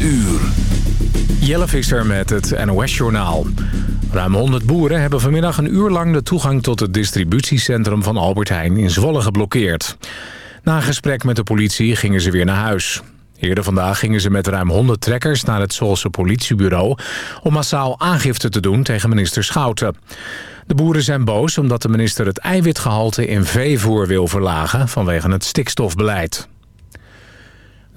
uur. Jelle Visser met het NOS-journaal. Ruim 100 boeren hebben vanmiddag een uur lang de toegang tot het distributiecentrum van Albert Heijn in Zwolle geblokkeerd. Na een gesprek met de politie gingen ze weer naar huis. Eerder vandaag gingen ze met ruim 100 trekkers naar het Zwolse politiebureau... om massaal aangifte te doen tegen minister Schouten. De boeren zijn boos omdat de minister het eiwitgehalte in veevoer wil verlagen... vanwege het stikstofbeleid.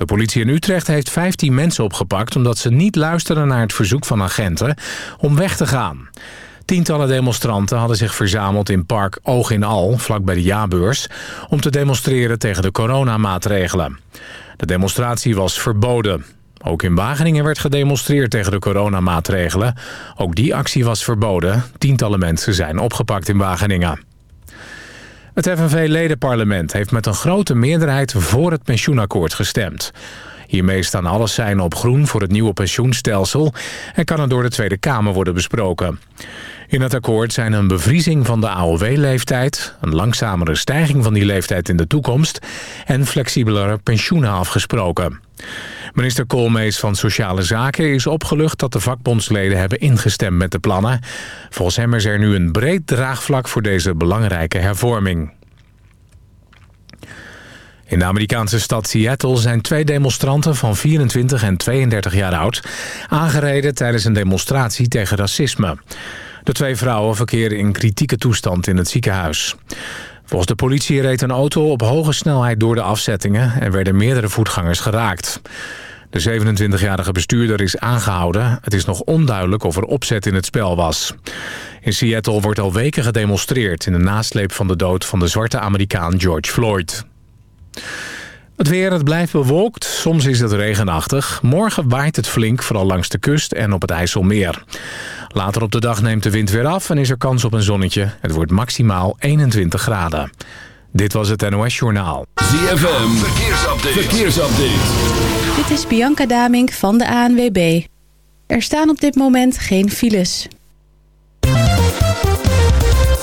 De politie in Utrecht heeft 15 mensen opgepakt... omdat ze niet luisteren naar het verzoek van agenten om weg te gaan. Tientallen demonstranten hadden zich verzameld in park Oog in Al... vlakbij de jaarbeurs, om te demonstreren tegen de coronamaatregelen. De demonstratie was verboden. Ook in Wageningen werd gedemonstreerd tegen de coronamaatregelen. Ook die actie was verboden. Tientallen mensen zijn opgepakt in Wageningen. Het FNV-ledenparlement heeft met een grote meerderheid voor het pensioenakkoord gestemd. Hiermee staan alle seinen op groen voor het nieuwe pensioenstelsel... en kan het door de Tweede Kamer worden besproken. In het akkoord zijn een bevriezing van de AOW-leeftijd... een langzamere stijging van die leeftijd in de toekomst... en flexibelere pensioenen afgesproken. Minister Koolmees van Sociale Zaken is opgelucht dat de vakbondsleden hebben ingestemd met de plannen. Volgens hem is er nu een breed draagvlak voor deze belangrijke hervorming. In de Amerikaanse stad Seattle zijn twee demonstranten van 24 en 32 jaar oud... aangereden tijdens een demonstratie tegen racisme. De twee vrouwen verkeren in kritieke toestand in het ziekenhuis. Volgens de politie reed een auto op hoge snelheid door de afzettingen... en werden meerdere voetgangers geraakt. De 27-jarige bestuurder is aangehouden. Het is nog onduidelijk of er opzet in het spel was. In Seattle wordt al weken gedemonstreerd... in de nasleep van de dood van de zwarte Amerikaan George Floyd. Het weer, het blijft bewolkt. Soms is het regenachtig. Morgen waait het flink, vooral langs de kust en op het IJsselmeer. Later op de dag neemt de wind weer af en is er kans op een zonnetje. Het wordt maximaal 21 graden. Dit was het NOS Journaal. ZFM, verkeersupdate. verkeersupdate. Dit is Bianca Damink van de ANWB. Er staan op dit moment geen files.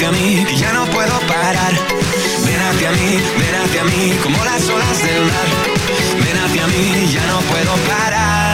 hacia mí, ya no puedo parar. Ven hacia mí, ven hacia mí, como las olas del mar. Ven hacia mí, ya no puedo parar.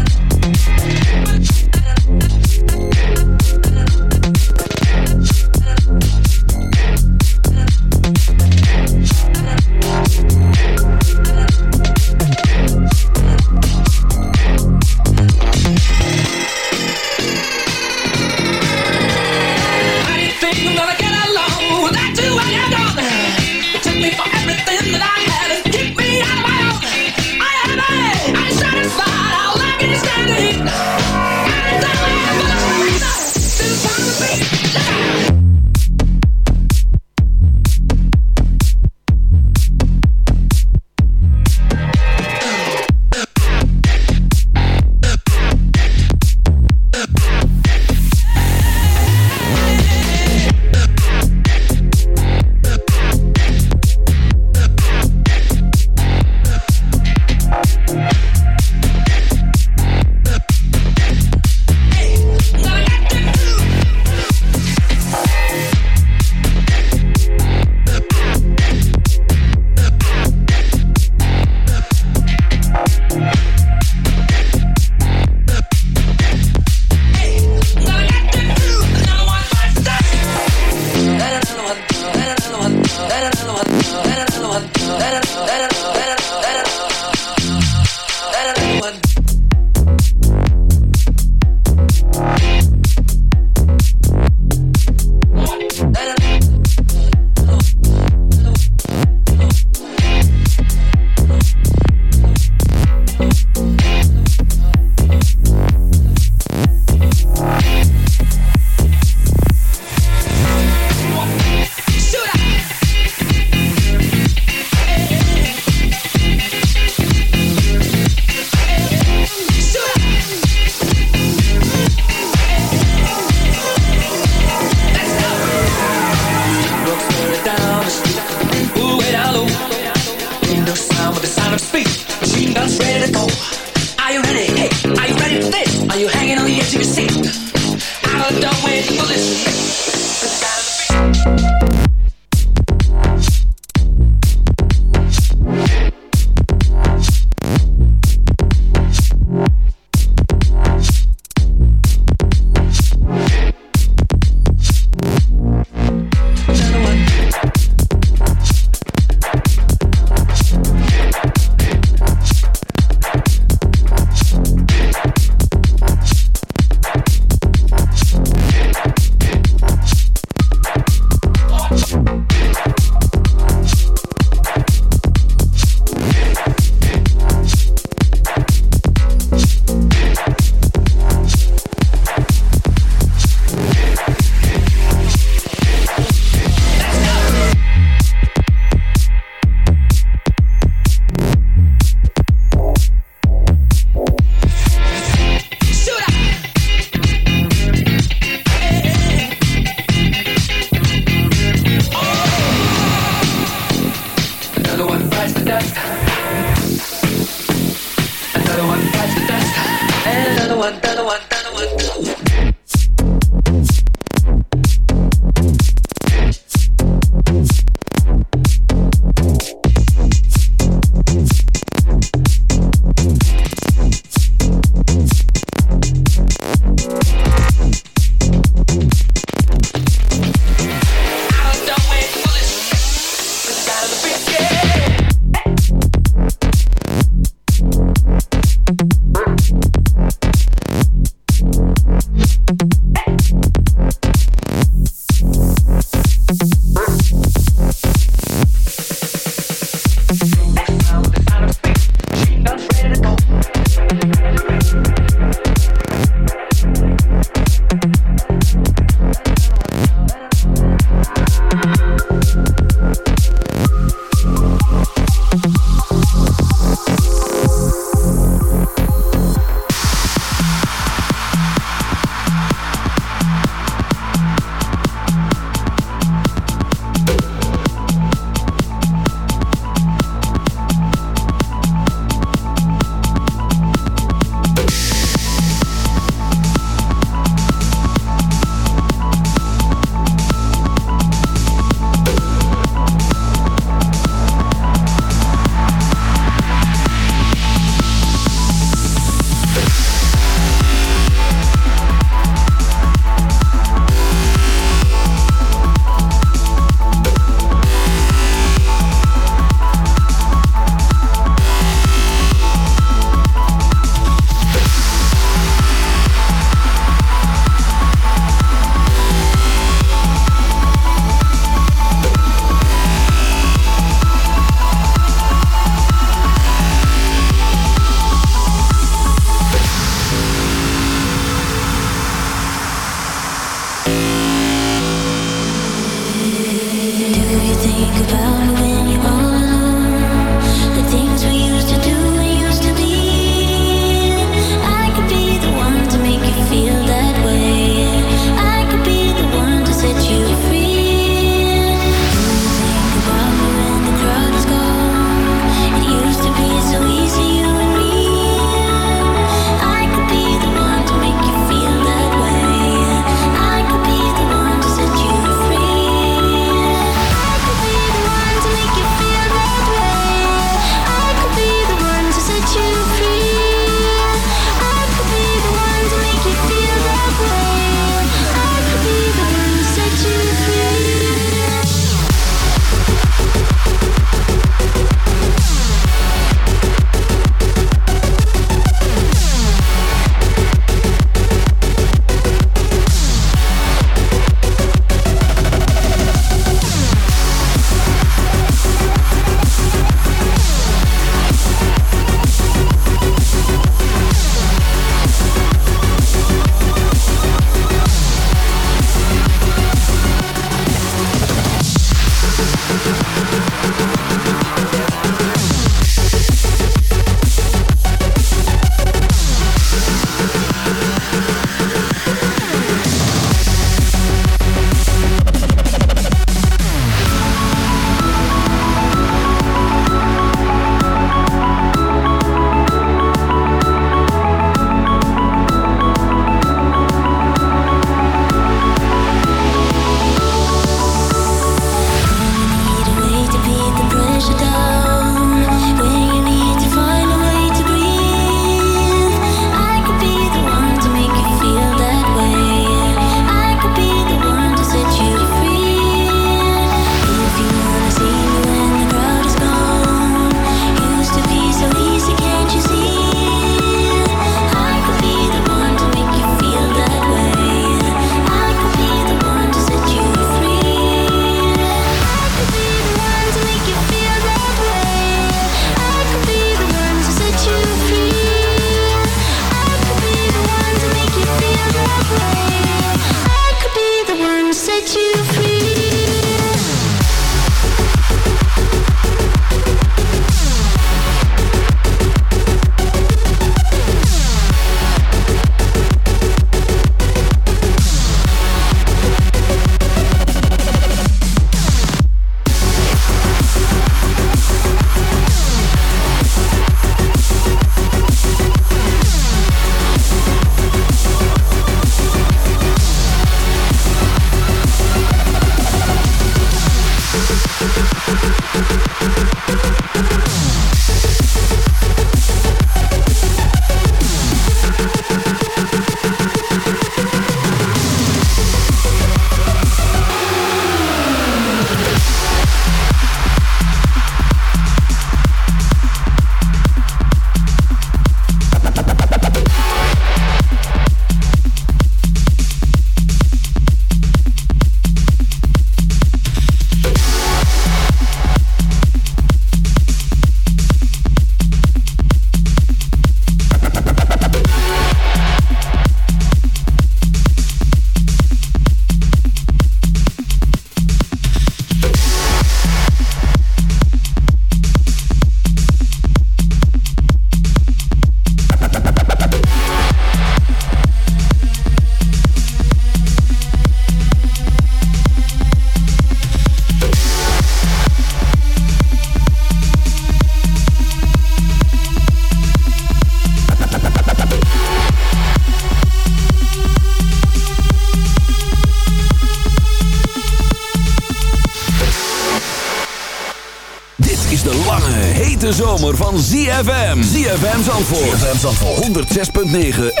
voor ZFM 106.9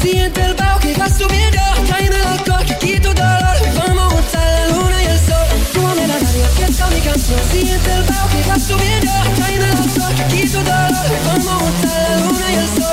Siente el bajo que va subiendo Caen el alcohol dolor Vamos a juntar la luna y el sol mi canción Siente el bajo que Vamos a la luna y el sol